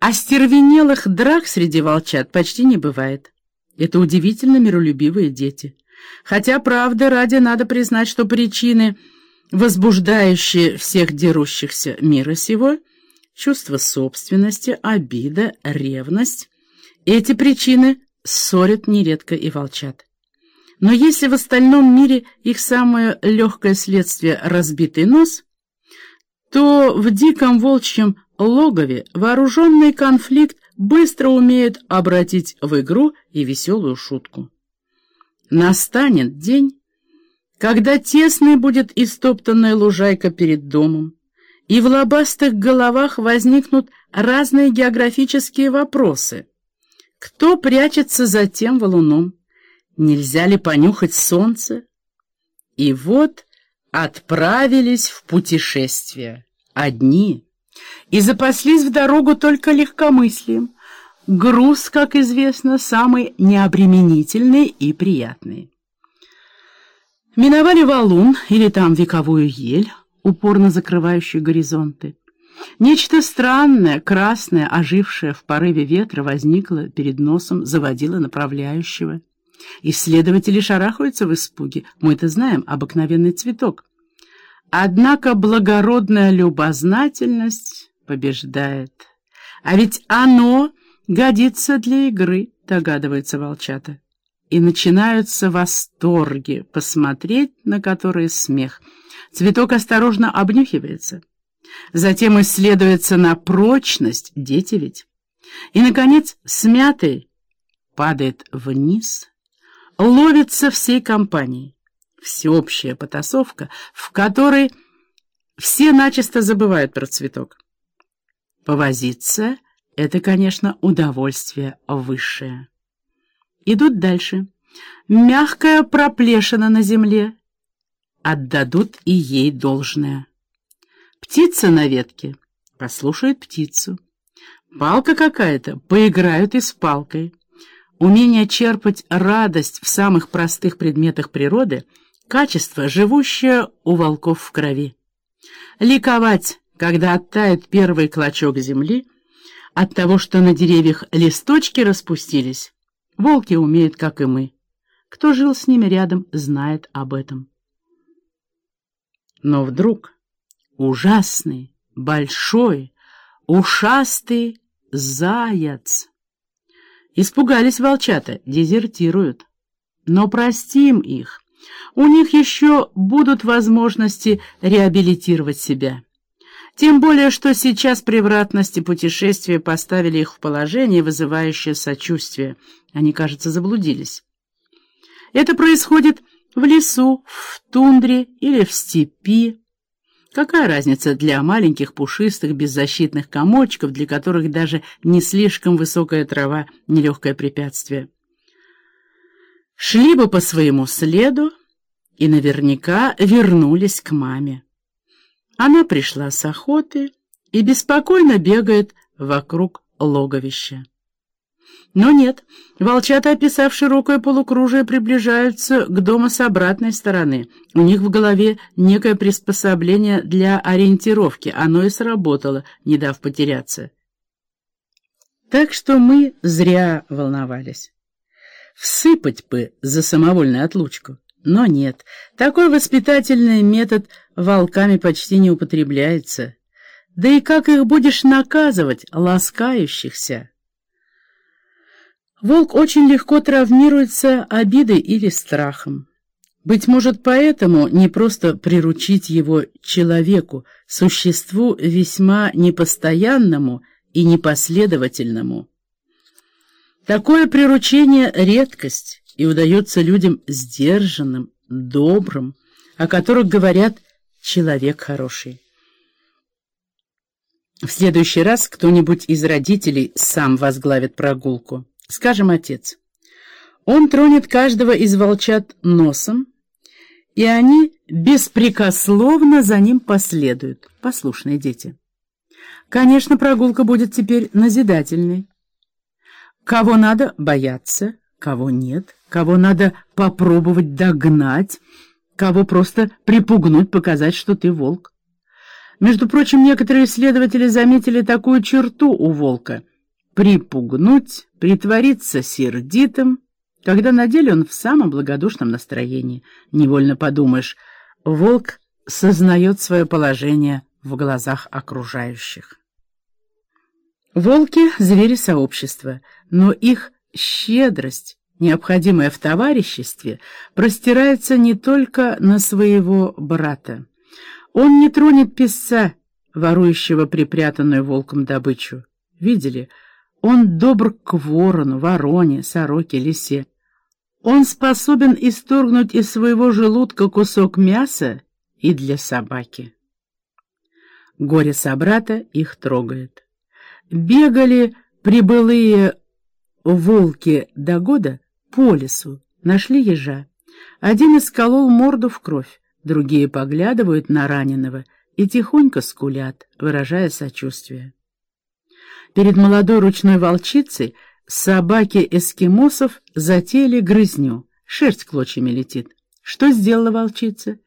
Остервенелых драк среди волчат почти не бывает. Это удивительно миролюбивые дети. Хотя, правда, ради надо признать, что причины, возбуждающие всех дерущихся мира сего, чувство собственности, обида, ревность, эти причины ссорят нередко и волчат. Но если в остальном мире их самое легкое следствие — разбитый нос, то в диком волчьем логове вооруженный конфликт быстро умеет обратить в игру и веселую шутку. Настанет день, когда тесной будет истоптанная лужайка перед домом, и в лобастых головах возникнут разные географические вопросы. Кто прячется за тем валуном? Нельзя ли понюхать солнце? И вот отправились в путешествие. Одни. И запаслись в дорогу только легкомыслием. Груз, как известно, самый необременительный и приятный. Миновали валун или там вековую ель, упорно закрывающую горизонты. Нечто странное, красное, ожившее в порыве ветра, возникло перед носом, заводило направляющего. Исследователи шарахаются в испуге. Мы это знаем, обыкновенный цветок. Однако благородная любознательность побеждает. А ведь оно годится для игры, догадывается волчата. И начинаются восторги, посмотреть на которые смех. Цветок осторожно обнюхивается. Затем исследуется на прочность, дети ведь. И, наконец, смятый падает вниз, ловится всей компанией всеобщая потасовка, в которой все начисто забывают про цветок. Повозиться — это, конечно, удовольствие высшее. Идут дальше. Мягкая проплешина на земле. Отдадут и ей должное. Птица на ветке. Послушают птицу. Палка какая-то. Поиграют и с палкой. Умение черпать радость в самых простых предметах природы — Качество, живущее у волков в крови. Ликовать, когда оттает первый клочок земли, от того, что на деревьях листочки распустились, волки умеют, как и мы. Кто жил с ними рядом, знает об этом. Но вдруг ужасный, большой, ушастый заяц. Испугались волчата, дезертируют. Но простим их. У них еще будут возможности реабилитировать себя. Тем более, что сейчас превратности путешествия поставили их в положение, вызывающее сочувствие. Они, кажется, заблудились. Это происходит в лесу, в тундре или в степи. Какая разница для маленьких пушистых беззащитных комочков, для которых даже не слишком высокая трава — нелегкое препятствие? Шли бы по своему следу, и наверняка вернулись к маме. Она пришла с охоты и беспокойно бегает вокруг логовища. Но нет, волчата, описав широкое полукружие, приближаются к дому с обратной стороны. У них в голове некое приспособление для ориентировки. Оно и сработало, не дав потеряться. Так что мы зря волновались. Всыпать бы за самовольную отлучку. Но нет, такой воспитательный метод волками почти не употребляется. Да и как их будешь наказывать, ласкающихся? Волк очень легко травмируется обидой или страхом. Быть может, поэтому не просто приручить его человеку, существу весьма непостоянному и непоследовательному. Такое приручение — редкость и удается людям сдержанным, добрым, о которых говорят «человек хороший». В следующий раз кто-нибудь из родителей сам возглавит прогулку. Скажем, отец. Он тронет каждого из волчат носом, и они беспрекословно за ним последуют, послушные дети. Конечно, прогулка будет теперь назидательной. Кого надо бояться, кого нет, кого надо попробовать догнать, кого просто припугнуть, показать, что ты волк. Между прочим, некоторые исследователи заметили такую черту у волка — припугнуть, притвориться сердитым, когда на деле он в самом благодушном настроении. Невольно подумаешь, волк сознает свое положение в глазах окружающих. Волки — звери сообщества, но их щедрость, необходимая в товариществе, простирается не только на своего брата. Он не тронет песца, ворующего припрятанную волком добычу. Видели? Он добр к ворону, вороне, сороке, лисе. Он способен исторгнуть из своего желудка кусок мяса и для собаки. Горе собрата их трогает. Бегали прибылые волки до года по лесу, нашли ежа. Один исколол морду в кровь, другие поглядывают на раненого и тихонько скулят, выражая сочувствие. Перед молодой ручной волчицей Собаки эскимосов затеяли грызню, шерсть клочьями летит. Что сделала волчица?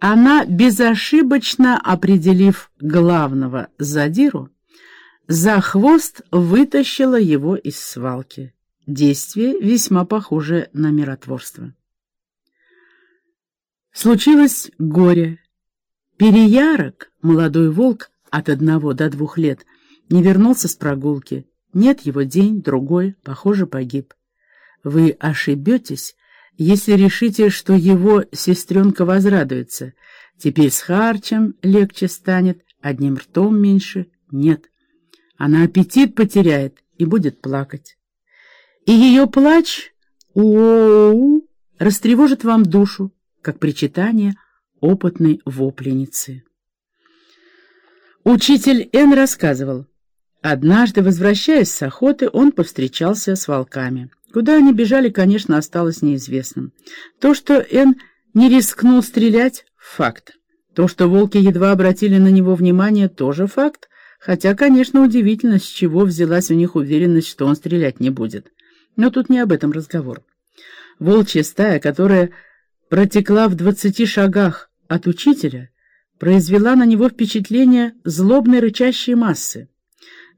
Она, безошибочно определив главного задиру, за хвост вытащила его из свалки. Действие весьма похоже на миротворство. Случилось горе. Переярок, молодой волк от одного до двух лет, не вернулся с прогулки. Нет его день, другой, похоже, погиб. Вы ошибетесь, если решите, что его сестренка возрадуется. Теперь с харчем легче станет, одним ртом меньше. Нет, она аппетит потеряет и будет плакать. И ее плач у растревожит вам душу, как причитание опытной вопленицы. Учитель Н рассказывал, Однажды, возвращаясь с охоты, он повстречался с волками. Куда они бежали, конечно, осталось неизвестным. То, что Эн не рискнул стрелять — факт. То, что волки едва обратили на него внимание, тоже факт. Хотя, конечно, удивительно, с чего взялась у них уверенность, что он стрелять не будет. Но тут не об этом разговор. Волчья стая, которая протекла в двадцати шагах от учителя, произвела на него впечатление злобной рычащей массы.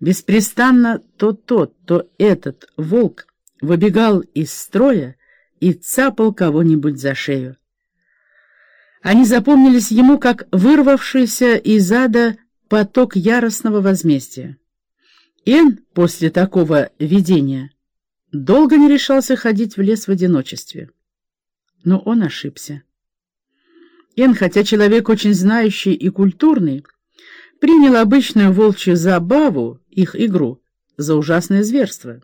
Беспрестанно то тот, то этот волк выбегал из строя и цапал кого-нибудь за шею. Они запомнились ему как вырвавшийся из ада поток яростного возмездия. Эн после такого видения долго не решался ходить в лес в одиночестве. Но он ошибся. Эн, хотя человек очень знающий и культурный, принял обычную волчью забаву, их игру, за ужасное зверство.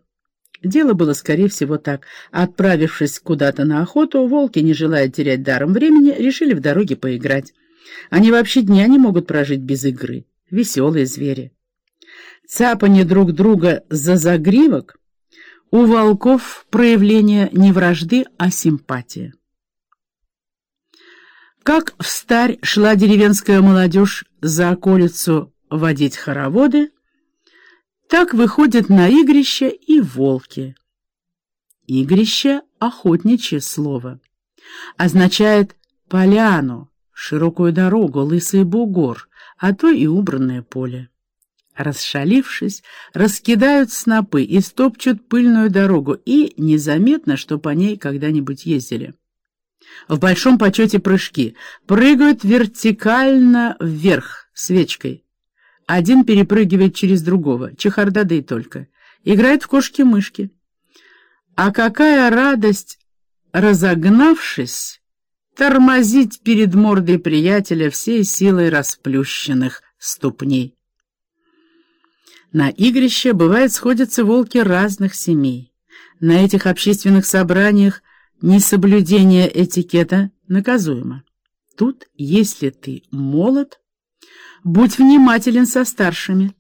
Дело было, скорее всего, так. Отправившись куда-то на охоту, волки, не желая терять даром времени, решили в дороге поиграть. Они вообще дня не могут прожить без игры. Веселые звери. Цапание друг друга за загривок у волков проявление не вражды, а симпатии. Как в старь шла деревенская молодежь за околицу водить хороводы, так выходят на игрище и волки. Игрище — охотничье слово. Означает поляну, широкую дорогу, лысый бугор, а то и убранное поле. Расшалившись, раскидают снопы и стопчут пыльную дорогу, и незаметно, что по ней когда-нибудь ездили. В большом почете прыжки. Прыгают вертикально вверх свечкой. Один перепрыгивает через другого. Чехарда да и только. Играет в кошки-мышки. А какая радость, разогнавшись, тормозить перед мордой приятеля всей силой расплющенных ступней. На игрище, бывает, сходятся волки разных семей. На этих общественных собраниях Несоблюдение этикета наказуемо. Тут, если ты молод, будь внимателен со старшими.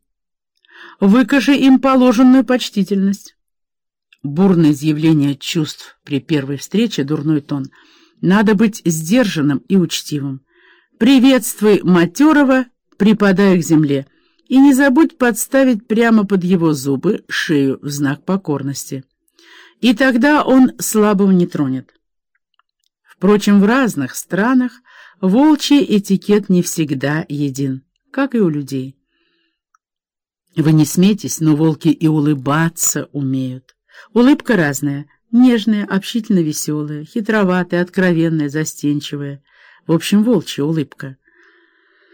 Выкажи им положенную почтительность. Бурное изъявление чувств при первой встрече — дурной тон. Надо быть сдержанным и учтивым. Приветствуй матерого, припадая к земле, и не забудь подставить прямо под его зубы шею в знак покорности и тогда он слабого не тронет. Впрочем, в разных странах волчий этикет не всегда един, как и у людей. Вы не смейтесь, но волки и улыбаться умеют. Улыбка разная, нежная, общительно веселая, хитроватая, откровенная, застенчивая. В общем, волчья улыбка.